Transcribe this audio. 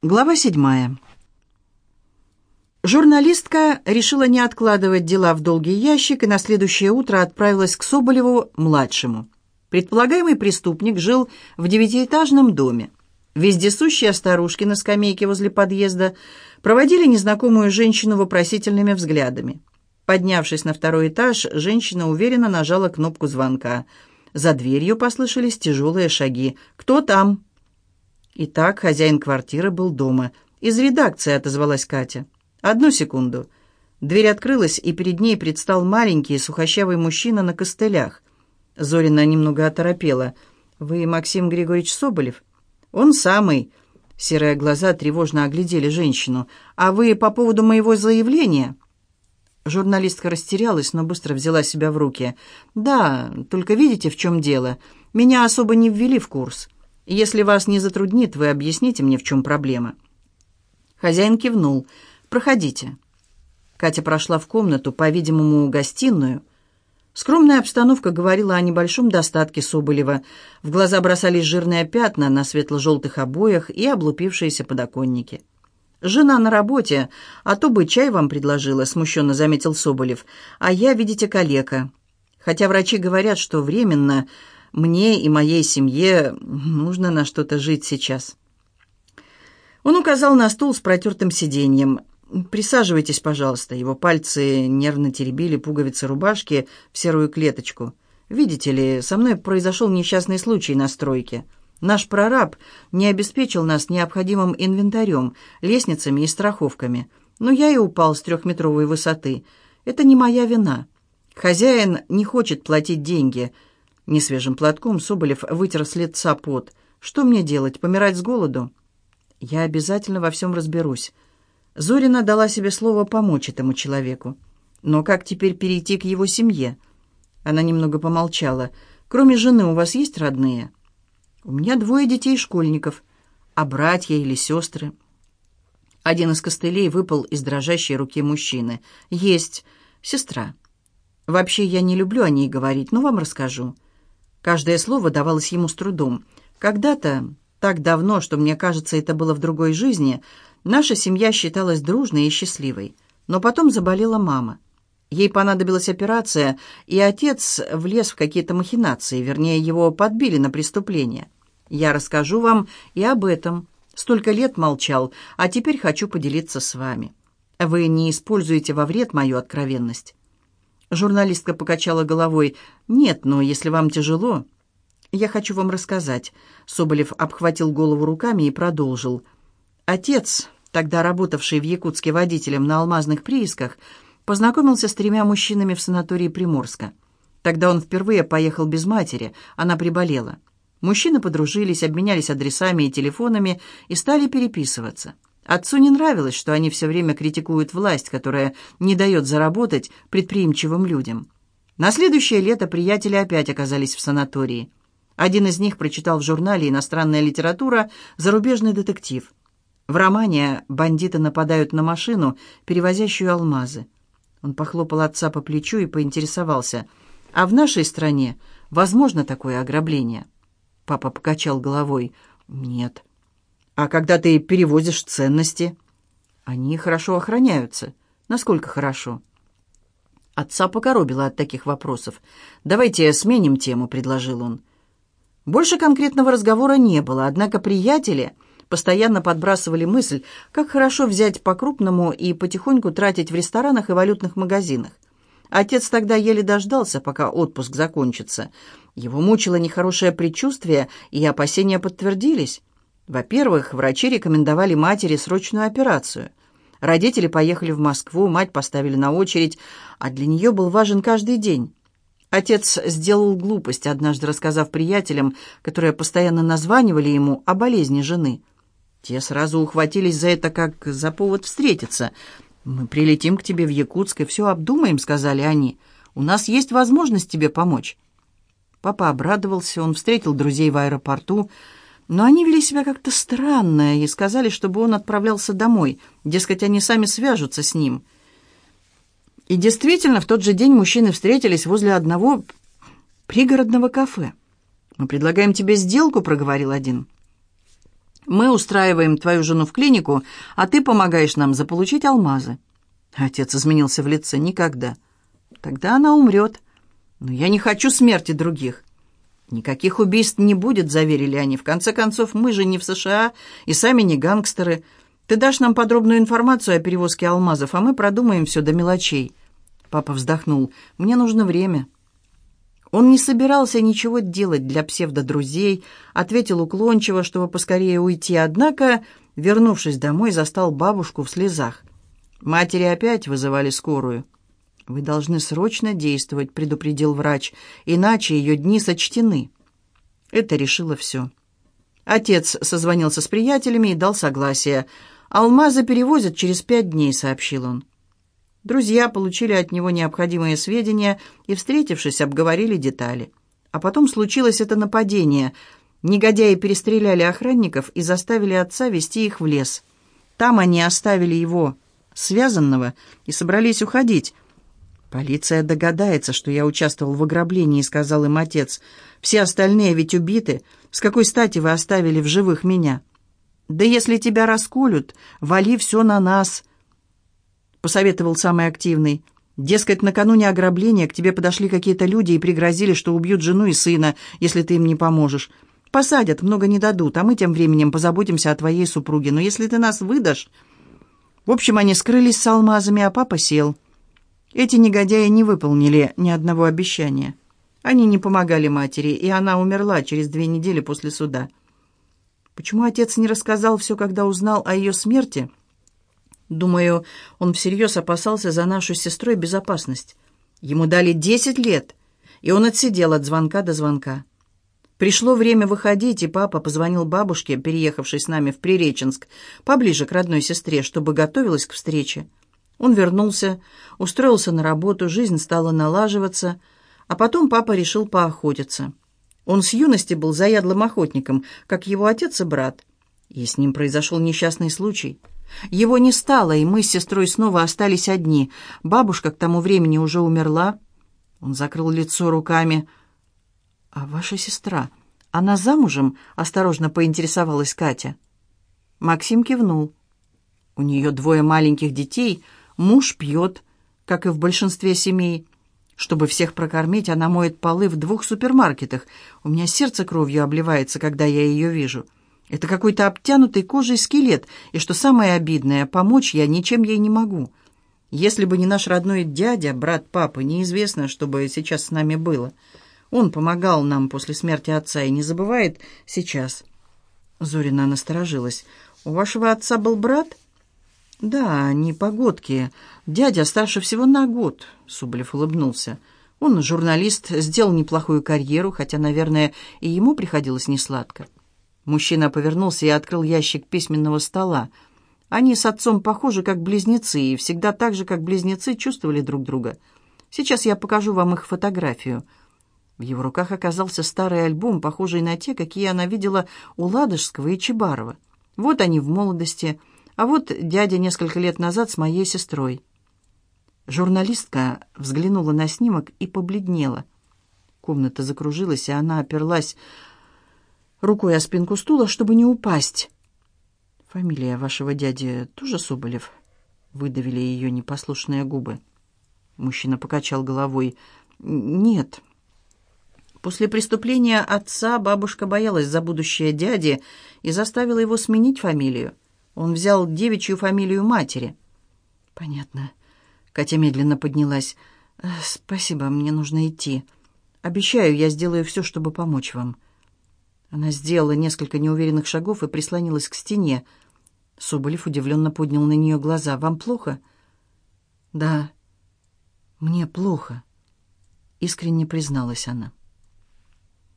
Глава седьмая. Журналистка решила не откладывать дела в долгий ящик и на следующее утро отправилась к Соболеву-младшему. Предполагаемый преступник жил в девятиэтажном доме. Вездесущие старушки на скамейке возле подъезда проводили незнакомую женщину вопросительными взглядами. Поднявшись на второй этаж, женщина уверенно нажала кнопку звонка. За дверью послышались тяжелые шаги. «Кто там?» Итак, хозяин квартиры был дома. «Из редакции», — отозвалась Катя. «Одну секунду». Дверь открылась, и перед ней предстал маленький сухощавый мужчина на костылях. Зорина немного оторопела. «Вы Максим Григорьевич Соболев?» «Он самый». Серые глаза тревожно оглядели женщину. «А вы по поводу моего заявления?» Журналистка растерялась, но быстро взяла себя в руки. «Да, только видите, в чем дело. Меня особо не ввели в курс. Если вас не затруднит, вы объясните мне, в чем проблема». Хозяин кивнул. «Проходите». Катя прошла в комнату, по-видимому, гостиную. Скромная обстановка говорила о небольшом достатке Соболева. В глаза бросались жирные пятна на светло-желтых обоях и облупившиеся подоконники. «Жена на работе, а то бы чай вам предложила», — смущенно заметил Соболев. «А я, видите, калека. Хотя врачи говорят, что временно мне и моей семье нужно на что-то жить сейчас». Он указал на стул с протертым сиденьем. «Присаживайтесь, пожалуйста». Его пальцы нервно теребили пуговицы рубашки в серую клеточку. «Видите ли, со мной произошел несчастный случай на стройке. Наш прораб не обеспечил нас необходимым инвентарем, лестницами и страховками. Но я и упал с трехметровой высоты. Это не моя вина. Хозяин не хочет платить деньги». Несвежим платком Соболев вытер с лица пот. «Что мне делать, помирать с голоду?» «Я обязательно во всем разберусь». Зорина дала себе слово помочь этому человеку. «Но как теперь перейти к его семье?» Она немного помолчала. «Кроме жены у вас есть родные?» «У меня двое детей-школьников. А братья или сестры?» Один из костылей выпал из дрожащей руки мужчины. «Есть. Сестра. Вообще, я не люблю о ней говорить, но вам расскажу. Каждое слово давалось ему с трудом. Когда-то, так давно, что мне кажется, это было в другой жизни, наша семья считалась дружной и счастливой. Но потом заболела мама. Ей понадобилась операция, и отец влез в какие-то махинации, вернее, его подбили на преступление. Я расскажу вам и об этом. Столько лет молчал, а теперь хочу поделиться с вами. Вы не используете во вред мою откровенность. Журналистка покачала головой. «Нет, но если вам тяжело...» «Я хочу вам рассказать». Соболев обхватил голову руками и продолжил. «Отец, тогда работавший в Якутске водителем на алмазных приисках, познакомился с тремя мужчинами в санатории Приморска. Тогда он впервые поехал без матери, она приболела. Мужчины подружились, обменялись адресами и телефонами и стали переписываться. Отцу не нравилось, что они все время критикуют власть, которая не дает заработать предприимчивым людям. На следующее лето приятели опять оказались в санатории. Один из них прочитал в журнале «Иностранная литература» зарубежный детектив. В романе бандиты нападают на машину, перевозящую алмазы. Он похлопал отца по плечу и поинтересовался, «А в нашей стране возможно такое ограбление?» Папа покачал головой, «Нет». А когда ты перевозишь ценности? Они хорошо охраняются. Насколько хорошо? Отца покоробило от таких вопросов. «Давайте сменим тему», — предложил он. Больше конкретного разговора не было, однако приятели постоянно подбрасывали мысль, как хорошо взять по-крупному и потихоньку тратить в ресторанах и валютных магазинах. Отец тогда еле дождался, пока отпуск закончится. Его мучило нехорошее предчувствие, и опасения подтвердились. Во-первых, врачи рекомендовали матери срочную операцию. Родители поехали в Москву, мать поставили на очередь, а для нее был важен каждый день. Отец сделал глупость, однажды рассказав приятелям, которые постоянно названивали ему о болезни жены. Те сразу ухватились за это как за повод встретиться. «Мы прилетим к тебе в Якутск и все обдумаем», — сказали они. «У нас есть возможность тебе помочь». Папа обрадовался, он встретил друзей в аэропорту, — но они вели себя как-то странно и сказали, чтобы он отправлялся домой, дескать, они сами свяжутся с ним. И действительно, в тот же день мужчины встретились возле одного пригородного кафе. «Мы предлагаем тебе сделку», — проговорил один. Мы устраиваем твою жену в клинику, а ты помогаешь нам заполучить алмазы». Отец изменился в лице. «Никогда». «Тогда она умрет». «Но я не хочу смерти других». «Никаких убийств не будет», — заверили они. «В конце концов, мы же не в США и сами не гангстеры. Ты дашь нам подробную информацию о перевозке алмазов, а мы продумаем все до мелочей». Папа вздохнул. «Мне нужно время». Он не собирался ничего делать для псевдодрузей, ответил уклончиво, чтобы поскорее уйти, однако, вернувшись домой, застал бабушку в слезах. Матери опять вызывали скорую. «Вы должны срочно действовать», — предупредил врач, «иначе ее дни сочтены». Это решило все. Отец созвонился с приятелями и дал согласие. «Алмазы перевозят через пять дней», — сообщил он. Друзья получили от него необходимые сведения и, встретившись, обговорили детали. А потом случилось это нападение. Негодяи перестреляли охранников и заставили отца вести их в лес. Там они оставили его связанного и собрались уходить. «Полиция догадается, что я участвовал в ограблении», — сказал им отец. «Все остальные ведь убиты. С какой стати вы оставили в живых меня?» «Да если тебя расколют, вали все на нас», — посоветовал самый активный. «Дескать, накануне ограбления к тебе подошли какие-то люди и пригрозили, что убьют жену и сына, если ты им не поможешь. Посадят, много не дадут, а мы тем временем позаботимся о твоей супруге. Но если ты нас выдашь...» В общем, они скрылись с алмазами, а папа сел. Эти негодяи не выполнили ни одного обещания. Они не помогали матери, и она умерла через две недели после суда. Почему отец не рассказал все, когда узнал о ее смерти?» Думаю, он всерьез опасался за нашу с сестрой безопасность. Ему дали десять лет, и он отсидел от звонка до звонка. Пришло время выходить, и папа позвонил бабушке, переехавшей с нами в Приреченск, поближе к родной сестре, чтобы готовилась к встрече. Он вернулся, устроился на работу, жизнь стала налаживаться, а потом папа решил поохотиться. Он с юности был заядлым охотником, как его отец и брат, и с ним произошел несчастный случай — его не стало, и мы с сестрой снова остались одни. Бабушка к тому времени уже умерла. Он закрыл лицо руками. «А ваша сестра, она замужем?» — осторожно поинтересовалась Катя. Максим кивнул. «У нее двое маленьких детей, муж пьет, как и в большинстве семей. Чтобы всех прокормить, она моет полы в двух супермаркетах. У меня сердце кровью обливается, когда я ее вижу». Это какой-то обтянутый кожей скелет, и, что самое обидное, помочь я ничем ей не могу. Если бы не наш родной дядя, брат папы, неизвестно, что бы сейчас с нами было. Он помогал нам после смерти отца и не забывает сейчас. Зорина насторожилась. «У вашего отца был брат?» «Да, они погодки. Дядя старше всего на год», — Сублев улыбнулся. «Он журналист, сделал неплохую карьеру, хотя, наверное, и ему приходилось несладко». Мужчина повернулся и открыл ящик письменного стола. Они с отцом похожи как близнецы, и всегда так же, как близнецы, чувствовали друг друга. Сейчас я покажу вам их фотографию. В его руках оказался старый альбом, похожий на те, какие она видела у Ладожского и Чебарова. Вот они в молодости, а вот дядя несколько лет назад с моей сестрой. Журналистка взглянула на снимок и побледнела. Комната закружилась, и она оперлась рукой о спинку стула, чтобы не упасть. «Фамилия вашего дяди тоже Соболев?» — выдавили ее непослушные губы. Мужчина покачал головой. «Нет». После преступления отца бабушка боялась за будущее дяди и заставила его сменить фамилию. Он взял девичью фамилию матери. «Понятно». Катя медленно поднялась. «Э, «Спасибо, мне нужно идти. Обещаю, я сделаю все, чтобы помочь вам». Она сделала несколько неуверенных шагов и прислонилась к стене. Соболев удивленно поднял на нее глаза. «Вам плохо?» «Да, мне плохо», — искренне призналась она.